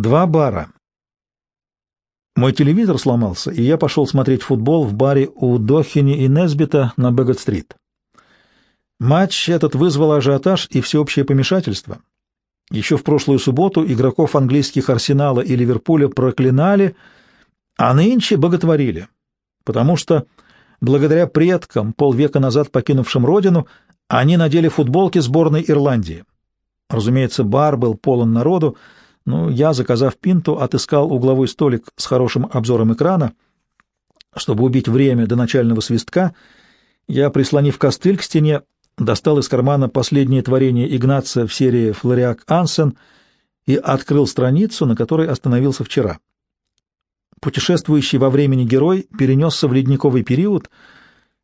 Два бара. Мой телевизор сломался, и я пошел смотреть футбол в баре у Дохини и Несбита на Бэггет-стрит. Матч этот вызвал ажиотаж и всеобщее помешательство. Еще в прошлую субботу игроков английских Арсенала и Ливерпуля проклинали, а нынче боготворили, потому что, благодаря предкам, полвека назад покинувшим родину, они надели футболки сборной Ирландии. Разумеется, бар был полон народу, но я, заказав пинту, отыскал угловой столик с хорошим обзором экрана. Чтобы убить время до начального свистка, я, прислонив костыль к стене, достал из кармана последнее творение Игнаца в серии «Флориак Ансен» и открыл страницу, на которой остановился вчера. Путешествующий во времени герой перенесся в ледниковый период,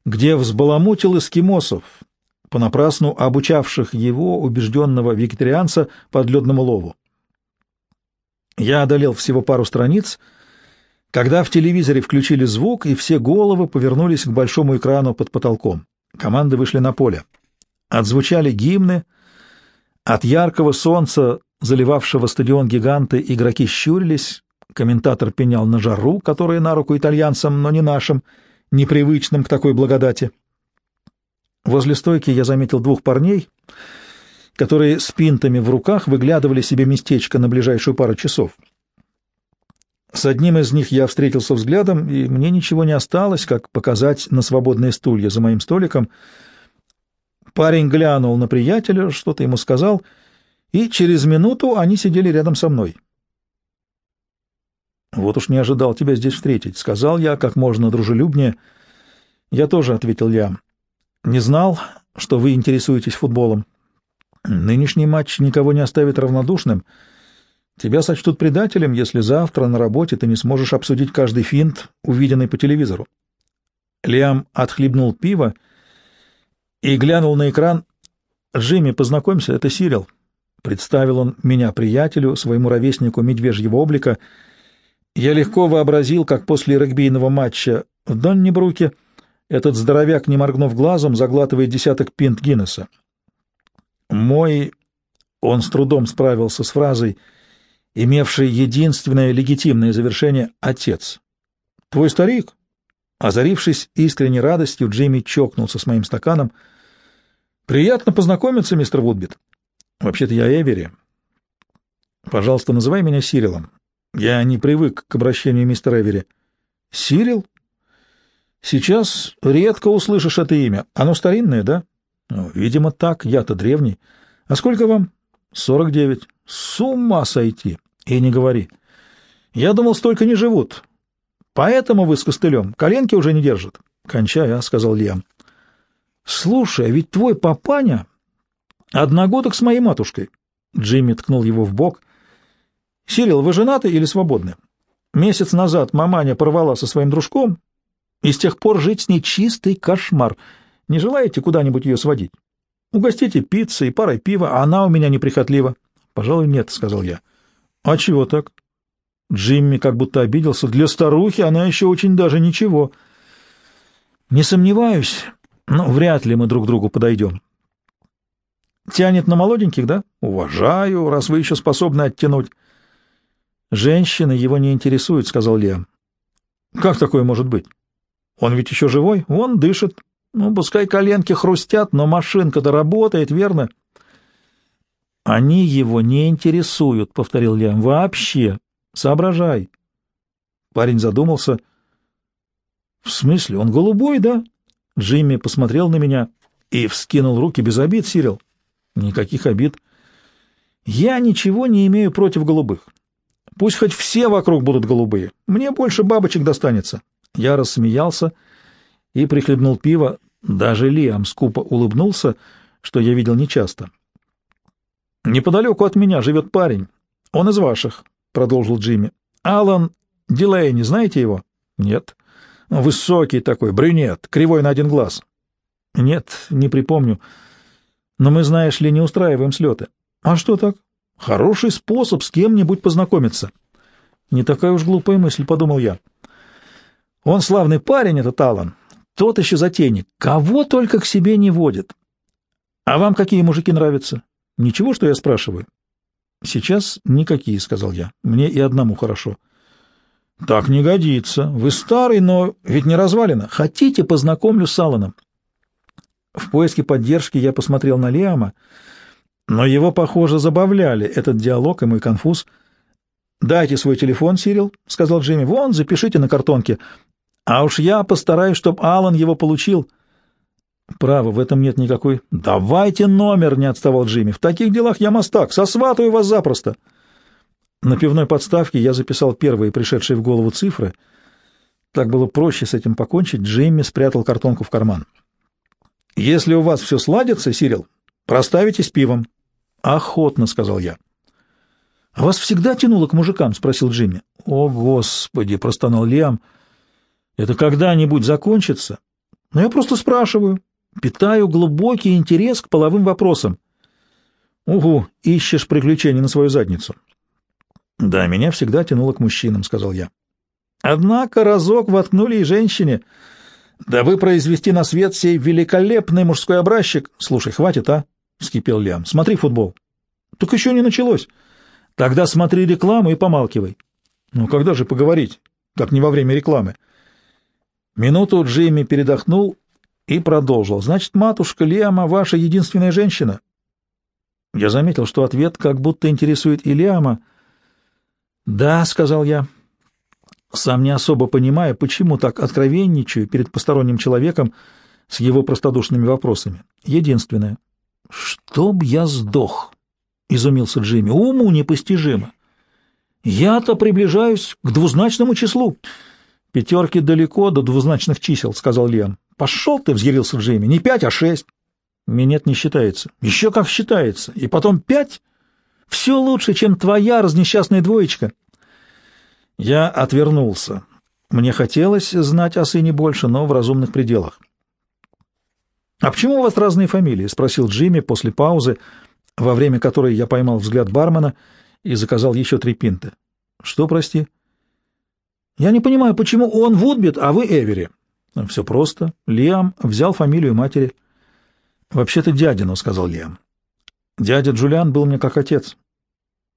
где взбаламутил эскимосов, понапрасну обучавших его, убежденного вегетарианца, подледному лову. Я одолел всего пару страниц, когда в телевизоре включили звук, и все головы повернулись к большому экрану под потолком. Команды вышли на поле. Отзвучали гимны. От яркого солнца, заливавшего стадион гиганты, игроки щурились. Комментатор пенял на жару, которая на руку итальянцам, но не нашим, непривычным к такой благодати. Возле стойки я заметил двух парней — которые с пинтами в руках выглядывали себе местечко на ближайшую пару часов. С одним из них я встретился взглядом, и мне ничего не осталось, как показать на свободные стулья за моим столиком. Парень глянул на приятеля, что-то ему сказал, и через минуту они сидели рядом со мной. «Вот уж не ожидал тебя здесь встретить», — сказал я как можно дружелюбнее. «Я тоже», — ответил я. «Не знал, что вы интересуетесь футболом». Нынешний матч никого не оставит равнодушным. Тебя сочтут предателем, если завтра на работе ты не сможешь обсудить каждый финт, увиденный по телевизору. Лиам отхлебнул пиво и глянул на экран. «Джимми, познакомься, это Сирил». Представил он меня приятелю, своему ровеснику медвежьего облика. Я легко вообразил, как после регбийного матча в Доннибруке этот здоровяк, не моргнув глазом, заглатывает десяток пинт Гиннесса. Мой... Он с трудом справился с фразой, имевшей единственное легитимное завершение «отец». «Твой старик?» Озарившись искренней радостью, Джимми чокнулся с моим стаканом. «Приятно познакомиться, мистер Вудбит. Вообще-то я Эвери. Пожалуйста, называй меня Сирилом. Я не привык к обращению мистер Эвери». «Сирил?» «Сейчас редко услышишь это имя. Оно старинное, да?» Ну, видимо, так. Я-то древний. А сколько вам? Сорок девять. С ума сойти. И не говори. Я думал, столько не живут. Поэтому вы с костылем. Коленки уже не держат. Кончай, а, — сказал Лиам. Слушай, а ведь твой папаня одногодок с моей матушкой. Джимми ткнул его в бок. Сирил, вы женаты или свободны? Месяц назад маманя порвала со своим дружком, и с тех пор жить с ней чистый кошмар — не желаете куда-нибудь ее сводить? Угостите пиццей, парой пива, а она у меня неприхотлива. — Пожалуй, нет, — сказал я. — А чего так? Джимми как будто обиделся. Для старухи она еще очень даже ничего. — Не сомневаюсь, но вряд ли мы друг другу подойдем. — Тянет на молоденьких, да? — Уважаю, раз вы еще способны оттянуть. — Женщины его не интересуют, — сказал Лем. — Как такое может быть? Он ведь еще живой, он дышит, ну, пускай коленки хрустят, но машинка-то работает, верно? Они его не интересуют, — повторил Лиам. Вообще. Соображай. Парень задумался. В смысле, он голубой, да? Джимми посмотрел на меня и вскинул руки без обид, Сирил. Никаких обид. Я ничего не имею против голубых. Пусть хоть все вокруг будут голубые. Мне больше бабочек достанется. Я рассмеялся и прихлебнул пиво. Даже Лиам скупо улыбнулся, что я видел нечасто. «Неподалеку от меня живет парень. Он из ваших», — продолжил Джимми. «Алан Дилейни, знаете его?» «Нет». «Высокий такой, брюнет, кривой на один глаз». «Нет, не припомню. Но мы, знаешь ли, не устраиваем слеты». «А что так?» «Хороший способ с кем-нибудь познакомиться». «Не такая уж глупая мысль», — подумал я. «Он славный парень, этот Алан. Тот еще затейник. Кого только к себе не водит. А вам какие мужики нравятся? Ничего, что я спрашиваю? Сейчас никакие, — сказал я. Мне и одному хорошо. Так не годится. Вы старый, но ведь не развалено. Хотите, познакомлю с Алланом? В поиске поддержки я посмотрел на Лиама, но его, похоже, забавляли этот диалог и мой конфуз. «Дайте свой телефон, Сирил», — сказал Джимми. «Вон, запишите на картонке. А уж я постараюсь, чтобы Алан его получил». «Право, в этом нет никакой...» «Давайте номер», — не отставал Джимми. «В таких делах я мастак, сосватаю вас запросто». На пивной подставке я записал первые пришедшие в голову цифры. Так было проще с этим покончить. Джимми спрятал картонку в карман. «Если у вас все сладится, Сирил, проставитесь пивом». «Охотно», — сказал я. «А вас всегда тянуло к мужикам?» — спросил Джимми. «О, Господи!» — простонал Лиам. «Это когда-нибудь закончится?» «Но я просто спрашиваю. Питаю глубокий интерес к половым вопросам». «Угу, ищешь приключений на свою задницу». «Да, меня всегда тянуло к мужчинам», — сказал я. «Однако разок воткнули и женщине. Да вы произвести на свет сей великолепный мужской образчик. Слушай, хватит, а?» — вскипел Лиам. «Смотри футбол». «Так еще не началось». «Тогда смотри рекламу и помалкивай». «Ну, когда же поговорить, как не во время рекламы?» Минуту Джимми передохнул и продолжил. «Значит, матушка Лиама ваша единственная женщина?» Я заметил, что ответ как будто интересует и Лиама. «Да», — сказал я, сам не особо понимая, почему так откровенничаю перед посторонним человеком с его простодушными вопросами. Единственное. «Чтоб я сдох!» — изумился Джимми. «Уму непостижимо! Я-то приближаюсь к двузначному числу!» «Пятерки далеко до двузначных чисел», — сказал Лиам. «Пошел ты!» — взъярился Джимми. «Не пять, а шесть!» «Минет не считается». «Еще как считается! И потом пять!» «Все лучше, чем твоя разнесчастная двоечка!» Я отвернулся. Мне хотелось знать о сыне больше, но в разумных пределах. «А почему у вас разные фамилии?» — спросил Джимми после паузы, во время которой я поймал взгляд бармена и заказал еще три пинты. «Что, прости?» «Я не понимаю, почему он Вудбит, а вы Эвери?» «Все просто. Лиам взял фамилию матери». «Вообще-то дядину», — сказал Лиам. «Дядя Джулиан был мне как отец».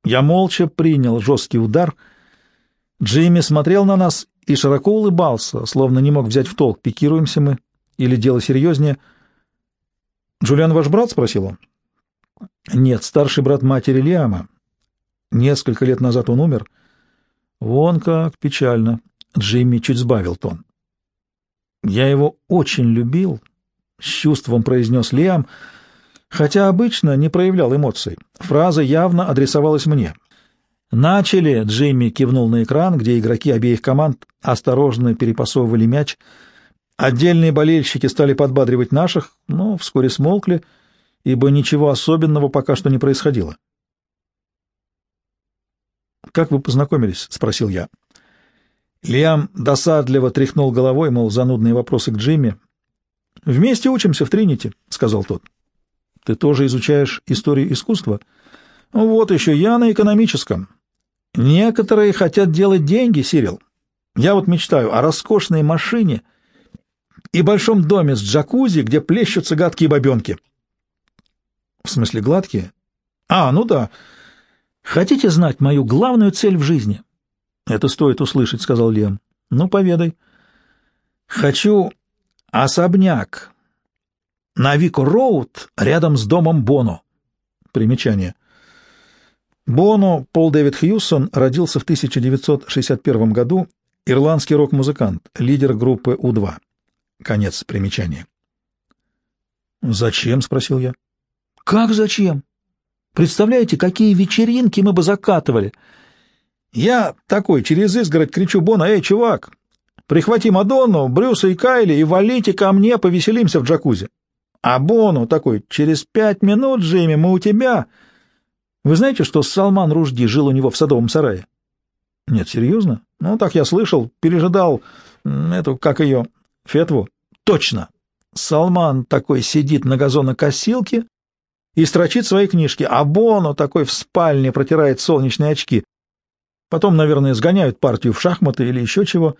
Я молча принял жесткий удар. Джимми смотрел на нас и широко улыбался, словно не мог взять в толк, пикируемся мы или дело серьезнее — «Джулиан ваш брат?» — спросил он. «Нет, старший брат матери Лиама. Несколько лет назад он умер». «Вон как печально!» — Джимми чуть сбавил тон. «Я его очень любил», — с чувством произнес Лиам, хотя обычно не проявлял эмоций. Фраза явно адресовалась мне. «Начали!» — Джимми кивнул на экран, где игроки обеих команд осторожно перепасовывали мяч — Отдельные болельщики стали подбадривать наших, но вскоре смолкли, ибо ничего особенного пока что не происходило. «Как вы познакомились?» — спросил я. Лиам досадливо тряхнул головой, мол, занудные вопросы к Джимми. «Вместе учимся в Тринити», — сказал тот. «Ты тоже изучаешь историю искусства?» «Вот еще я на экономическом. Некоторые хотят делать деньги, Сирил. Я вот мечтаю о роскошной машине — и большом доме с джакузи, где плещутся гадкие бабенки. — В смысле гладкие? — А, ну да. Хотите знать мою главную цель в жизни? — Это стоит услышать, — сказал Лем. — Ну, поведай. — Хочу особняк на Вико-Роуд рядом с домом Боно. Примечание. Боно Пол Дэвид Хьюсон родился в 1961 году, ирландский рок-музыкант, лидер группы У-2. Конец примечания. «Зачем?» — спросил я. «Как зачем? Представляете, какие вечеринки мы бы закатывали!» Я такой через изгородь кричу Бона, «Эй, чувак, прихвати Мадонну, Брюса и Кайли и валите ко мне, повеселимся в джакузи!» А Бону такой, «Через пять минут, Джейми, мы у тебя!» Вы знаете, что Салман Ружди жил у него в садовом сарае? Нет, серьезно? Ну, так я слышал, пережидал эту, как ее, Фетву? Точно. Салман такой сидит на газонокосилке и строчит свои книжки, а Боно такой в спальне протирает солнечные очки. Потом, наверное, сгоняют партию в шахматы или еще чего.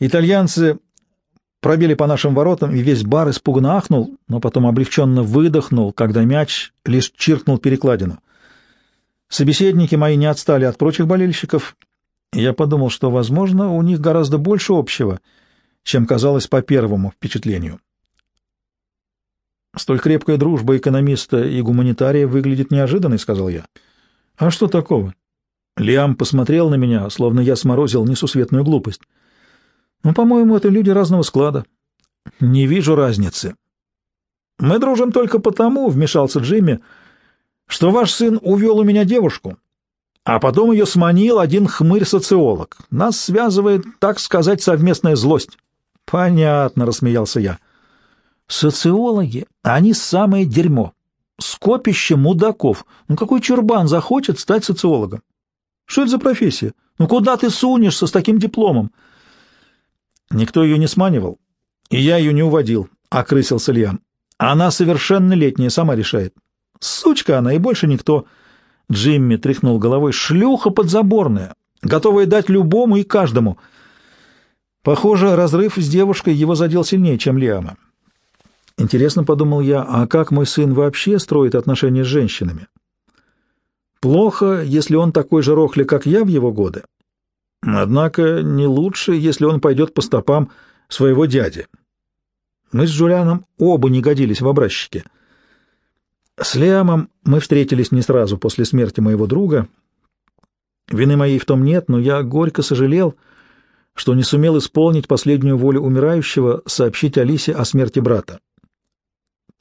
Итальянцы пробили по нашим воротам, и весь бар испуганно ахнул, но потом облегченно выдохнул, когда мяч лишь чиркнул перекладину. Собеседники мои не отстали от прочих болельщиков, и я подумал, что, возможно, у них гораздо больше общего, чем казалось по первому впечатлению. «Столь крепкая дружба экономиста и гуманитария выглядит неожиданной», — сказал я. «А что такого?» Лиам посмотрел на меня, словно я сморозил несусветную глупость. «Ну, по-моему, это люди разного склада». «Не вижу разницы». «Мы дружим только потому», — вмешался Джимми, — что ваш сын увел у меня девушку, а потом ее сманил один хмырь-социолог. Нас связывает, так сказать, совместная злость. — Понятно, — рассмеялся я. — Социологи, они самое дерьмо. Скопище мудаков. Ну какой чурбан захочет стать социологом? Что это за профессия? Ну куда ты сунешься с таким дипломом? Никто ее не сманивал, и я ее не уводил, — окрысился Лиам. Она совершеннолетняя, сама решает. Сучка она и больше никто. Джимми тряхнул головой. Шлюха подзаборная, готовая дать любому и каждому. Похоже, разрыв с девушкой его задел сильнее, чем Лиама. Интересно, подумал я, а как мой сын вообще строит отношения с женщинами? Плохо, если он такой же рохли, как я в его годы. Однако не лучше, если он пойдет по стопам своего дяди. Мы с Джулианом оба не годились в образчике. С Лиамом мы встретились не сразу после смерти моего друга. Вины моей в том нет, но я горько сожалел, что не сумел исполнить последнюю волю умирающего сообщить Алисе о смерти брата.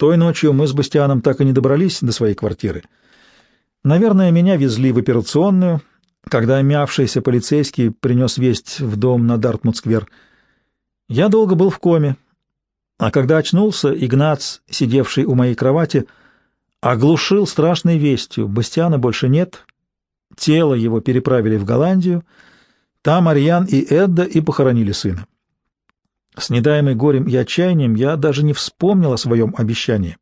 Той ночью мы с Бастианом так и не добрались до своей квартиры. Наверное, меня везли в операционную, когда мявшийся полицейский принес весть в дом на Дартмут-сквер. Я долго был в коме, а когда очнулся, Игнац, сидевший у моей кровати, — оглушил страшной вестью. Бастиана больше нет. Тело его переправили в Голландию. Там Арьян и Эдда и похоронили сына. С недаемой горем и отчаянием я даже не вспомнил о своем обещании.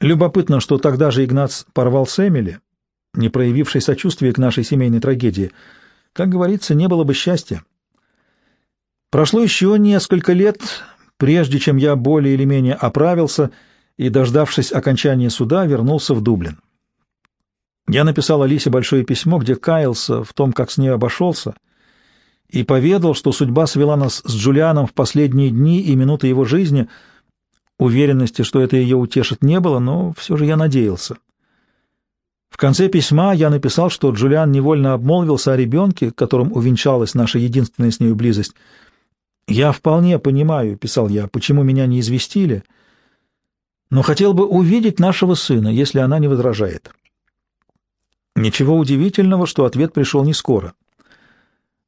Любопытно, что тогда же Игнац порвал с Эмили, не проявивший сочувствия к нашей семейной трагедии. Как говорится, не было бы счастья. Прошло еще несколько лет, прежде чем я более или менее оправился — и, дождавшись окончания суда, вернулся в Дублин. Я написал Алисе большое письмо, где каялся в том, как с ней обошелся, и поведал, что судьба свела нас с Джулианом в последние дни и минуты его жизни. Уверенности, что это ее утешит, не было, но все же я надеялся. В конце письма я написал, что Джулиан невольно обмолвился о ребенке, которым увенчалась наша единственная с нею близость. «Я вполне понимаю», — писал я, — «почему меня не известили» но хотел бы увидеть нашего сына, если она не возражает. Ничего удивительного, что ответ пришел не скоро.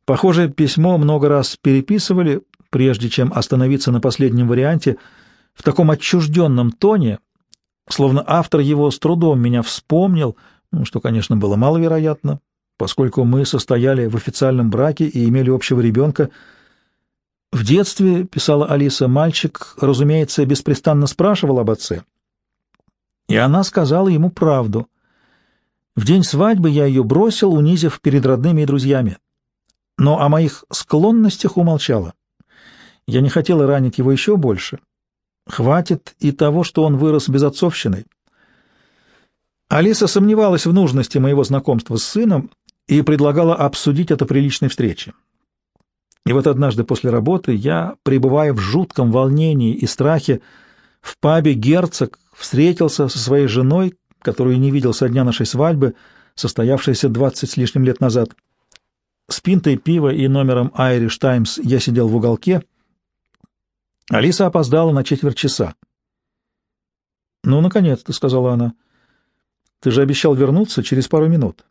Похоже, письмо много раз переписывали, прежде чем остановиться на последнем варианте, в таком отчужденном тоне, словно автор его с трудом меня вспомнил, ну, что, конечно, было маловероятно, поскольку мы состояли в официальном браке и имели общего ребенка — в детстве, писала Алиса, мальчик, разумеется, беспрестанно спрашивал об отце. И она сказала ему правду. В день свадьбы я ее бросил, унизив перед родными и друзьями. Но о моих склонностях умолчала. Я не хотела ранить его еще больше. Хватит и того, что он вырос безотцовщиной. Алиса сомневалась в нужности моего знакомства с сыном и предлагала обсудить это при личной встрече. И вот однажды после работы я, пребывая в жутком волнении и страхе, в пабе «Герцог» встретился со своей женой, которую не видел со дня нашей свадьбы, состоявшейся двадцать с лишним лет назад. С пинтой пива и номером «Irish Times» я сидел в уголке. Алиса опоздала на четверть часа. «Ну, наконец-то», — сказала она. «Ты же обещал вернуться через пару минут».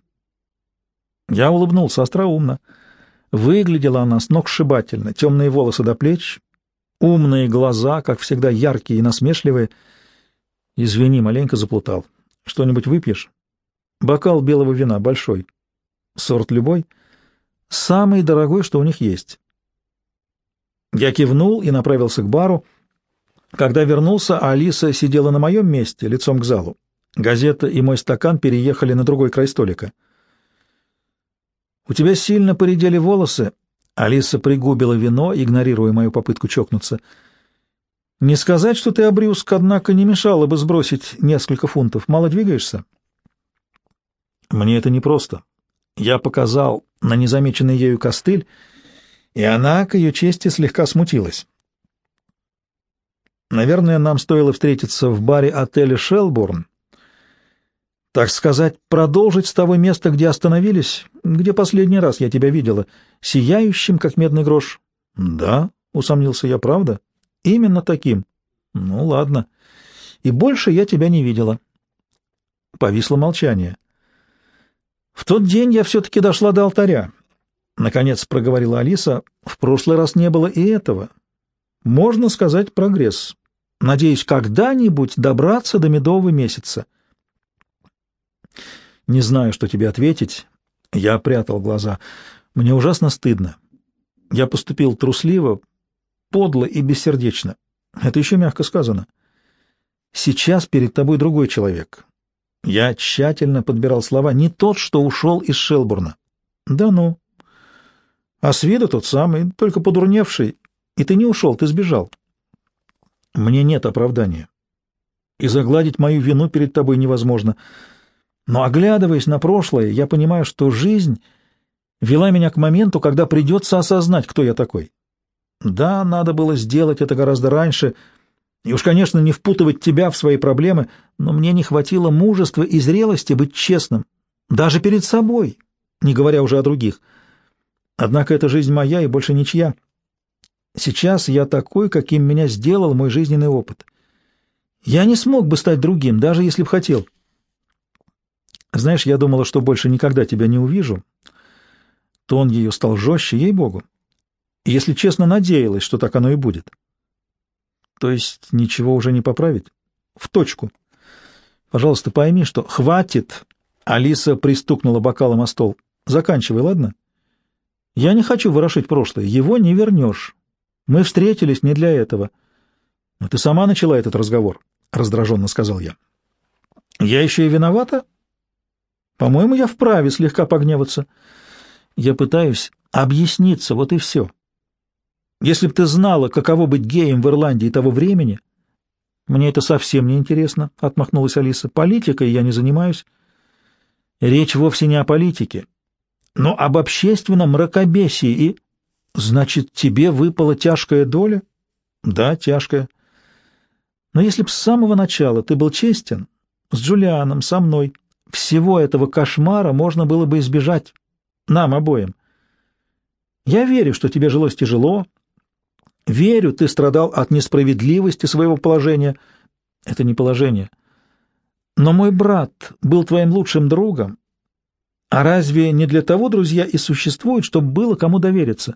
Я улыбнулся остроумно. Выглядела она сногсшибательно, темные волосы до плеч, умные глаза, как всегда, яркие и насмешливые. Извини, маленько заплутал. Что-нибудь выпьешь? Бокал белого вина, большой. Сорт любой? Самый дорогой, что у них есть. Я кивнул и направился к бару. Когда вернулся, Алиса сидела на моем месте, лицом к залу. Газета и мой стакан переехали на другой край столика. «У тебя сильно поредели волосы?» Алиса пригубила вино, игнорируя мою попытку чокнуться. «Не сказать, что ты обрюзг, однако не мешало бы сбросить несколько фунтов. Мало двигаешься?» Мне это непросто. Я показал на незамеченный ею костыль, и она, к ее чести, слегка смутилась. Наверное, нам стоило встретиться в баре отеля «Шелбурн», так сказать, продолжить с того места, где остановились, где последний раз я тебя видела, сияющим, как медный грош. — Да, — усомнился я, — правда? — Именно таким. — Ну, ладно. И больше я тебя не видела. Повисло молчание. В тот день я все-таки дошла до алтаря. Наконец проговорила Алиса. В прошлый раз не было и этого. Можно сказать, прогресс. Надеюсь, когда-нибудь добраться до медового месяца. Не знаю, что тебе ответить. Я прятал глаза. Мне ужасно стыдно. Я поступил трусливо, подло и бессердечно. Это еще мягко сказано. Сейчас перед тобой другой человек. Я тщательно подбирал слова. Не тот, что ушел из Шелбурна. Да ну. А с виду тот самый, только подурневший. И ты не ушел, ты сбежал. Мне нет оправдания. И загладить мою вину перед тобой невозможно. Но, оглядываясь на прошлое, я понимаю, что жизнь вела меня к моменту, когда придется осознать, кто я такой. Да, надо было сделать это гораздо раньше, и уж, конечно, не впутывать тебя в свои проблемы, но мне не хватило мужества и зрелости быть честным, даже перед собой, не говоря уже о других. Однако эта жизнь моя и больше ничья. Сейчас я такой, каким меня сделал мой жизненный опыт. Я не смог бы стать другим, даже если б хотел. Знаешь, я думала, что больше никогда тебя не увижу. Тон ее стал жестче, ей-богу. Если честно, надеялась, что так оно и будет. То есть ничего уже не поправить? В точку. Пожалуйста, пойми, что хватит. Алиса пристукнула бокалом о стол. Заканчивай, ладно? Я не хочу ворошить прошлое. Его не вернешь. Мы встретились не для этого. Но ты сама начала этот разговор, — раздраженно сказал я. Я еще и виновата? По-моему, я вправе слегка погневаться. Я пытаюсь объясниться, вот и все. Если б ты знала, каково быть геем в Ирландии того времени... Мне это совсем не интересно, — отмахнулась Алиса. Политикой я не занимаюсь. Речь вовсе не о политике, но об общественном мракобесии и... Значит, тебе выпала тяжкая доля? Да, тяжкая. Но если б с самого начала ты был честен, с Джулианом, со мной, всего этого кошмара можно было бы избежать. Нам обоим. Я верю, что тебе жилось тяжело. Верю, ты страдал от несправедливости своего положения. Это не положение. Но мой брат был твоим лучшим другом. А разве не для того друзья и существуют, чтобы было кому довериться?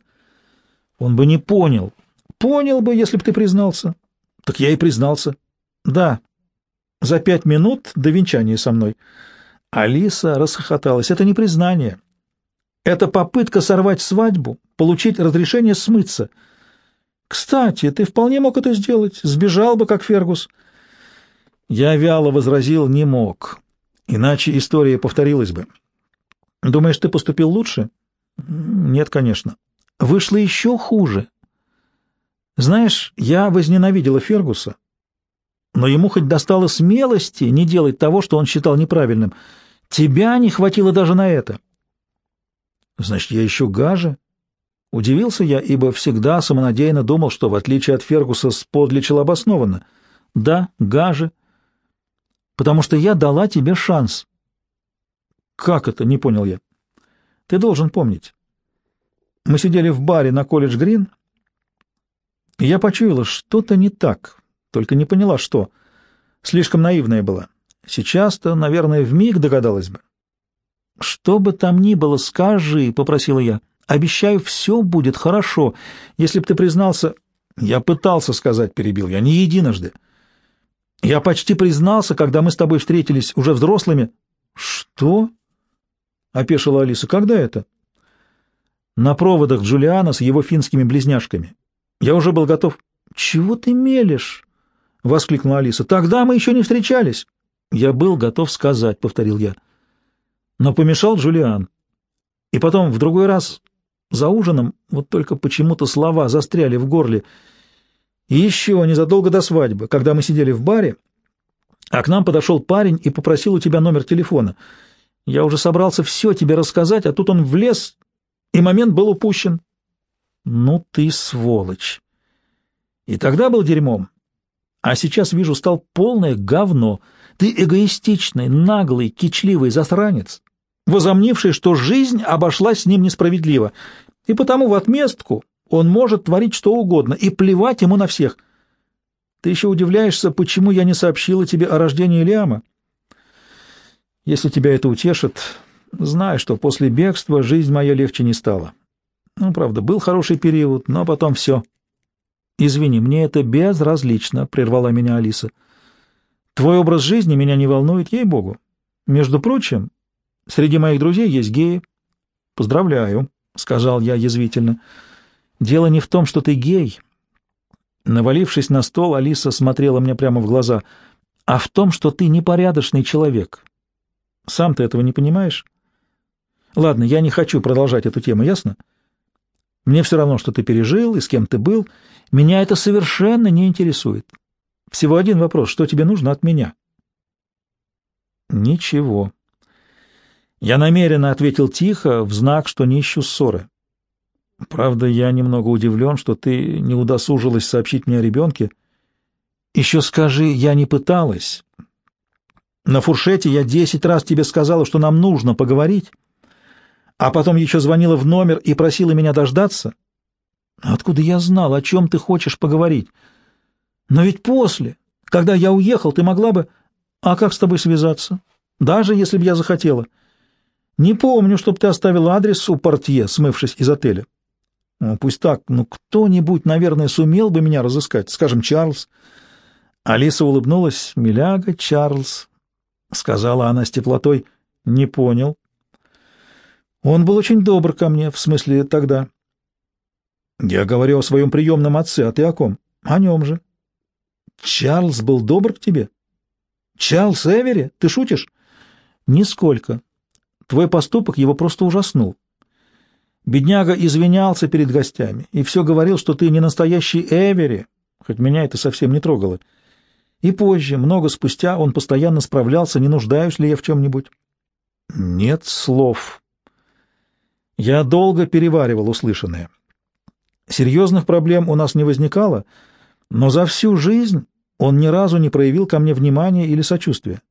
Он бы не понял. Понял бы, если бы ты признался. Так я и признался. Да, за пять минут до венчания со мной. Алиса расхохоталась. Это не признание. Это попытка сорвать свадьбу, получить разрешение смыться. Кстати, ты вполне мог это сделать. Сбежал бы, как Фергус. Я вяло возразил, не мог. Иначе история повторилась бы. Думаешь, ты поступил лучше? Нет, конечно. Вышло еще хуже. Знаешь, я возненавидела Фергуса, но ему хоть достало смелости не делать того, что он считал неправильным — Тебя не хватило даже на это. Значит, я еще гаже? Удивился я, ибо всегда самонадеянно думал, что, в отличие от Фергуса, сподличил обоснованно. Да, гаже. Потому что я дала тебе шанс. Как это? Не понял я. Ты должен помнить. Мы сидели в баре на колледж Грин, и я почуяла, что-то не так, только не поняла, что. Слишком наивная была. Сейчас-то, наверное, в миг догадалась бы. — Что бы там ни было, скажи, — попросила я. — Обещаю, все будет хорошо. Если б ты признался... — Я пытался сказать, — перебил я, — не единожды. Я почти признался, когда мы с тобой встретились уже взрослыми. — Что? — опешила Алиса. — Когда это? — На проводах Джулиана с его финскими близняшками. Я уже был готов. — Чего ты мелешь? — воскликнула Алиса. — Тогда мы еще не встречались. Я был готов сказать, — повторил я. Но помешал Джулиан. И потом, в другой раз, за ужином, вот только почему-то слова застряли в горле. И еще незадолго до свадьбы, когда мы сидели в баре, а к нам подошел парень и попросил у тебя номер телефона. Я уже собрался все тебе рассказать, а тут он влез, и момент был упущен. Ну ты сволочь! И тогда был дерьмом, а сейчас, вижу, стал полное говно. Ты эгоистичный, наглый, кичливый засранец, возомнивший, что жизнь обошлась с ним несправедливо, и потому в отместку он может творить что угодно, и плевать ему на всех. Ты еще удивляешься, почему я не сообщила тебе о рождении Лиама? Если тебя это утешит, знай, что после бегства жизнь моя легче не стала. Ну, правда, был хороший период, но потом все. Извини, мне это безразлично, — прервала меня Алиса. Твой образ жизни меня не волнует, ей-богу. Между прочим, среди моих друзей есть геи. Поздравляю, — сказал я язвительно. Дело не в том, что ты гей. Навалившись на стол, Алиса смотрела мне прямо в глаза. А в том, что ты непорядочный человек. Сам ты этого не понимаешь? Ладно, я не хочу продолжать эту тему, ясно? Мне все равно, что ты пережил и с кем ты был. Меня это совершенно не интересует. Всего один вопрос. Что тебе нужно от меня? Ничего. Я намеренно ответил тихо, в знак, что не ищу ссоры. Правда, я немного удивлен, что ты не удосужилась сообщить мне о ребенке. Еще скажи, я не пыталась. На фуршете я десять раз тебе сказала, что нам нужно поговорить, а потом еще звонила в номер и просила меня дождаться. Откуда я знал, о чем ты хочешь поговорить? Но ведь после, когда я уехал, ты могла бы... А как с тобой связаться? Даже если бы я захотела. Не помню, чтобы ты оставил адрес у портье, смывшись из отеля. Ну, пусть так, но кто-нибудь, наверное, сумел бы меня разыскать, скажем, Чарльз. Алиса улыбнулась. «Миляга, Чарльз», — сказала она с теплотой. «Не понял». «Он был очень добр ко мне, в смысле тогда». Я говорю о своем приемном отце, а ты о ком? О нем же. Чарльз был добр к тебе? Чарльз Эвери? Ты шутишь? Нисколько. Твой поступок его просто ужаснул. Бедняга извинялся перед гостями и все говорил, что ты не настоящий Эвери, хоть меня это совсем не трогало. И позже, много спустя, он постоянно справлялся, не нуждаюсь ли я в чем-нибудь. Нет слов. Я долго переваривал услышанное. Серьезных проблем у нас не возникало, но за всю жизнь он ни разу не проявил ко мне внимания или сочувствия.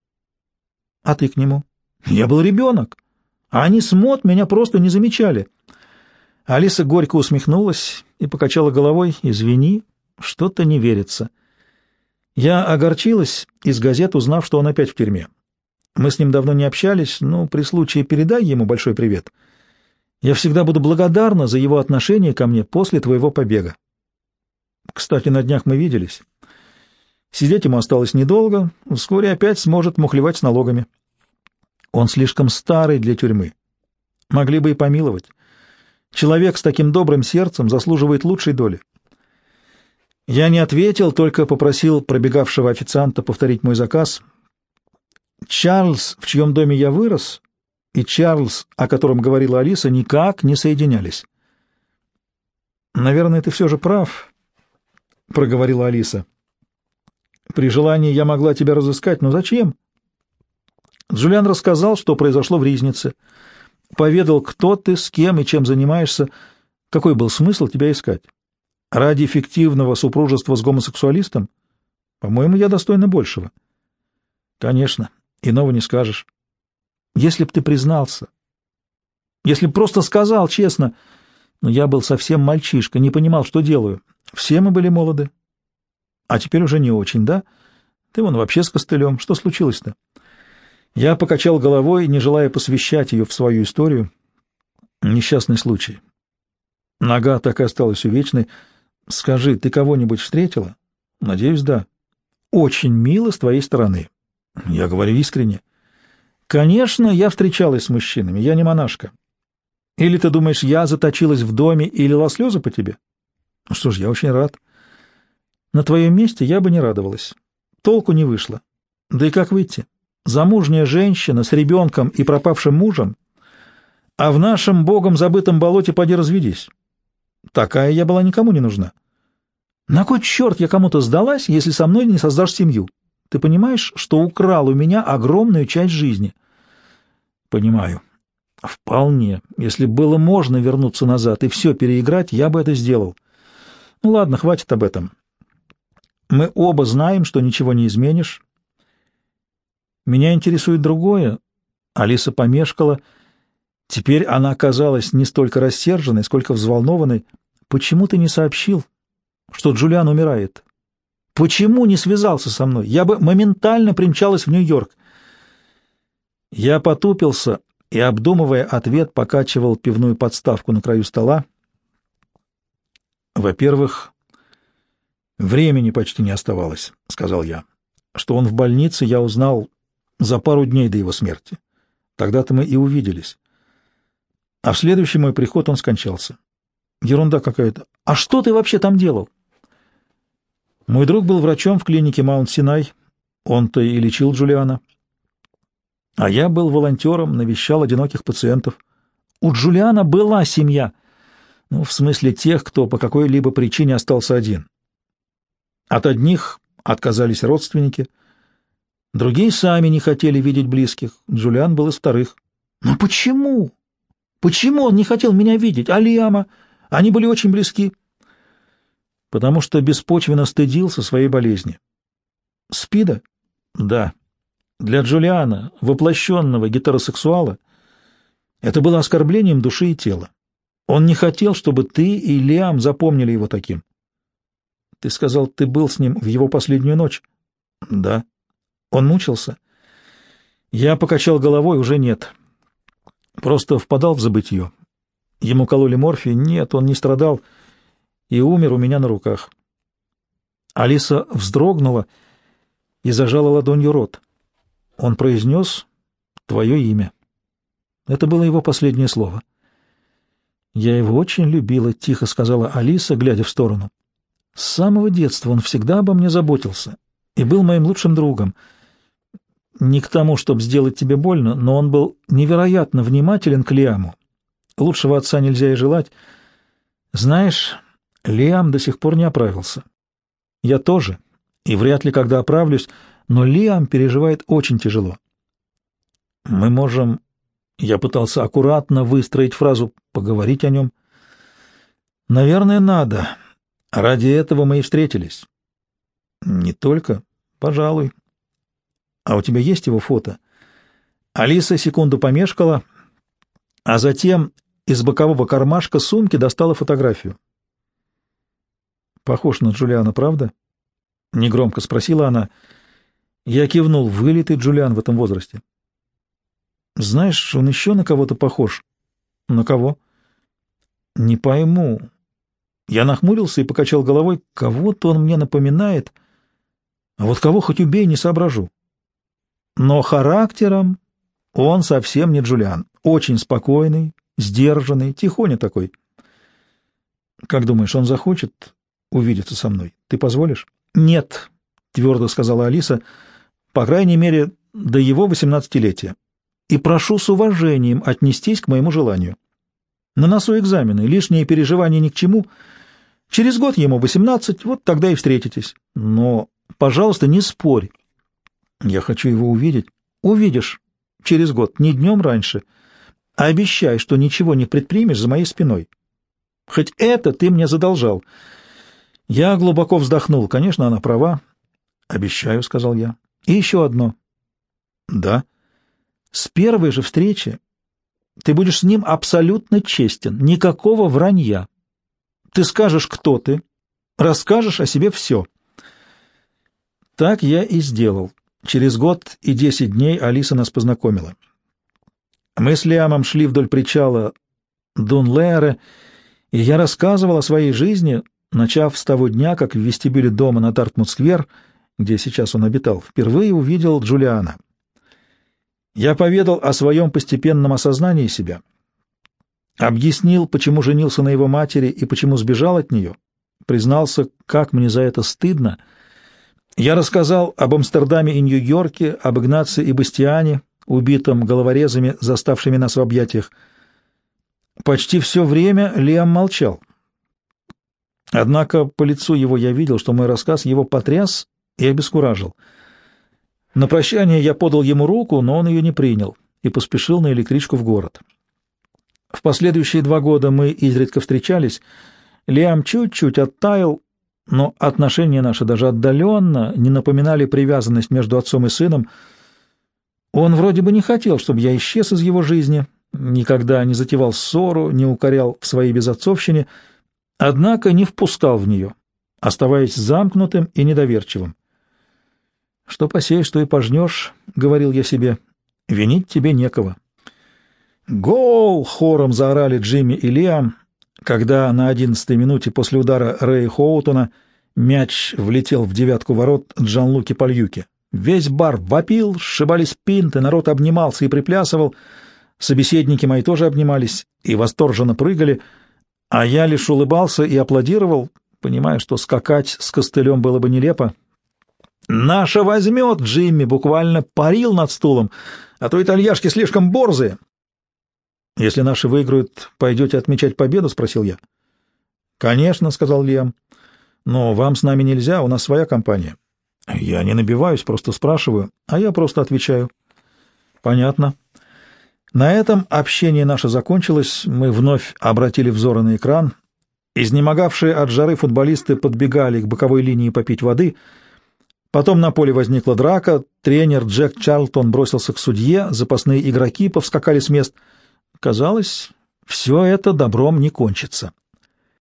А ты к нему? Я был ребенок, а они с Мот меня просто не замечали. Алиса горько усмехнулась и покачала головой. «Извини, что-то не верится». Я огорчилась из газет, узнав, что он опять в тюрьме. Мы с ним давно не общались, но при случае передай ему большой привет. Я всегда буду благодарна за его отношение ко мне после твоего побега. Кстати, на днях мы виделись. Сидеть ему осталось недолго, вскоре опять сможет мухлевать с налогами. Он слишком старый для тюрьмы. Могли бы и помиловать. Человек с таким добрым сердцем заслуживает лучшей доли. Я не ответил, только попросил пробегавшего официанта повторить мой заказ. Чарльз, в чьем доме я вырос, и Чарльз, о котором говорила Алиса, никак не соединялись. «Наверное, ты все же прав», — проговорила Алиса. «При желании я могла тебя разыскать, но зачем?» Джулиан рассказал, что произошло в Ризнице. Поведал, кто ты, с кем и чем занимаешься. Какой был смысл тебя искать? Ради фиктивного супружества с гомосексуалистом? По-моему, я достойна большего. Конечно, иного не скажешь. Если б ты признался, если б просто сказал честно, но я был совсем мальчишка, не понимал, что делаю. Все мы были молоды. А теперь уже не очень, да? Ты вон вообще с костылем. Что случилось-то? Я покачал головой, не желая посвящать ее в свою историю. Несчастный случай. Нога так и осталась увечной. Скажи, ты кого-нибудь встретила? Надеюсь, да. Очень мило с твоей стороны. Я говорю искренне. Конечно, я встречалась с мужчинами, я не монашка. Или ты думаешь, я заточилась в доме и лила слезы по тебе? Ну что ж, я очень рад. На твоем месте я бы не радовалась. Толку не вышло. Да и как выйти? Замужняя женщина с ребенком и пропавшим мужем, а в нашем богом забытом болоте поди разведись. Такая я была никому не нужна. На кой черт я кому-то сдалась, если со мной не создашь семью? Ты понимаешь, что украл у меня огромную часть жизни? Понимаю. Вполне. Если было можно вернуться назад и все переиграть, я бы это сделал. Ну ладно, хватит об этом. Мы оба знаем, что ничего не изменишь. Меня интересует другое. Алиса помешкала. Теперь она оказалась не столько рассерженной, сколько взволнованной. Почему ты не сообщил, что Джулиан умирает? Почему не связался со мной? Я бы моментально примчалась в Нью-Йорк. Я потупился и, обдумывая ответ, покачивал пивную подставку на краю стола. Во-первых, времени почти не оставалось, — сказал я. Что он в больнице, я узнал за пару дней до его смерти. Тогда-то мы и увиделись. А в следующий мой приход он скончался. Ерунда какая-то. А что ты вообще там делал? Мой друг был врачом в клинике Маунт-Синай. Он-то и лечил Джулиана. А я был волонтером, навещал одиноких пациентов. У Джулиана была семья. Ну, в смысле тех, кто по какой-либо причине остался один. От одних отказались родственники, другие сами не хотели видеть близких. Джулиан был из вторых. Но почему? Почему он не хотел меня видеть? Алиама? Они были очень близки. Потому что беспочвенно стыдился своей болезни. Спида? Да. Для Джулиана, воплощенного гетеросексуала, это было оскорблением души и тела. Он не хотел, чтобы ты и Лиам запомнили его таким. Ты сказал, ты был с ним в его последнюю ночь? Да. Он мучился? Я покачал головой, уже нет. Просто впадал в забытье. Ему кололи морфий? Нет, он не страдал и умер у меня на руках. Алиса вздрогнула и зажала ладонью рот. Он произнес твое имя. Это было его последнее слово. «Я его очень любила», — тихо сказала Алиса, глядя в сторону. «С самого детства он всегда обо мне заботился и был моим лучшим другом. Не к тому, чтобы сделать тебе больно, но он был невероятно внимателен к Лиаму. Лучшего отца нельзя и желать. Знаешь, Лиам до сих пор не оправился. Я тоже, и вряд ли когда оправлюсь, но Лиам переживает очень тяжело. Мы можем... Я пытался аккуратно выстроить фразу «поговорить о нем». Наверное, надо. Ради этого мы и встретились. Не только, пожалуй. А у тебя есть его фото? Алиса секунду помешкала, а затем из бокового кармашка сумки достала фотографию. Похож на Джулиана, правда? Негромко спросила она. Я кивнул. Вылитый Джулиан в этом возрасте. Знаешь, он еще на кого-то похож. На кого? Не пойму. Я нахмурился и покачал головой. Кого-то он мне напоминает. А вот кого хоть убей, не соображу. Но характером он совсем не Джулиан. Очень спокойный, сдержанный, тихоня такой. Как думаешь, он захочет увидеться со мной? Ты позволишь? Нет, твердо сказала Алиса по крайней мере, до его восемнадцатилетия, и прошу с уважением отнестись к моему желанию. На носу экзамены, лишние переживания ни к чему. Через год ему восемнадцать, вот тогда и встретитесь. Но, пожалуйста, не спорь. Я хочу его увидеть. Увидишь. Через год, не днем раньше. Обещай, что ничего не предпримешь за моей спиной. Хоть это ты мне задолжал. Я глубоко вздохнул. Конечно, она права. Обещаю, — сказал я. И еще одно. Да. С первой же встречи ты будешь с ним абсолютно честен, никакого вранья. Ты скажешь, кто ты, расскажешь о себе все. Так я и сделал. Через год и десять дней Алиса нас познакомила. Мы с Лиамом шли вдоль причала Дунлеера, и я рассказывал о своей жизни, начав с того дня, как в вестибюле дома на Тартмут-сквер — где сейчас он обитал, впервые увидел Джулиана. Я поведал о своем постепенном осознании себя, объяснил, почему женился на его матери и почему сбежал от нее, признался, как мне за это стыдно. Я рассказал об Амстердаме и Нью-Йорке, об Игнации и Бастиане, убитом головорезами, заставшими нас в объятиях. Почти все время Лиам молчал. Однако по лицу его я видел, что мой рассказ его потряс и обескуражил. На прощание я подал ему руку, но он ее не принял и поспешил на электричку в город. В последующие два года мы изредка встречались. Лиам чуть-чуть оттаял, но отношения наши даже отдаленно не напоминали привязанность между отцом и сыном. Он вроде бы не хотел, чтобы я исчез из его жизни, никогда не затевал ссору, не укорял в своей безотцовщине, однако не впускал в нее, оставаясь замкнутым и недоверчивым. «Что посеешь, что и пожнешь», — говорил я себе, — «винить тебе некого». «Гол!» — хором заорали Джимми и Лиам, когда на одиннадцатой минуте после удара Рэя Хоутона мяч влетел в девятку ворот Джанлуки Пальюки. Весь бар вопил, сшибались пинты, народ обнимался и приплясывал, собеседники мои тоже обнимались и восторженно прыгали, а я лишь улыбался и аплодировал, понимая, что скакать с костылем было бы нелепо. «Наша возьмет!» — Джимми буквально парил над стулом, а то итальяшки слишком борзые. «Если наши выиграют, пойдете отмечать победу?» — спросил я. «Конечно», — сказал Лиам. «Но вам с нами нельзя, у нас своя компания». «Я не набиваюсь, просто спрашиваю, а я просто отвечаю». «Понятно». На этом общение наше закончилось, мы вновь обратили взоры на экран. Изнемогавшие от жары футболисты подбегали к боковой линии попить воды. Потом на поле возникла драка, тренер Джек Чарлтон бросился к судье, запасные игроки повскакали с мест — Казалось, все это добром не кончится.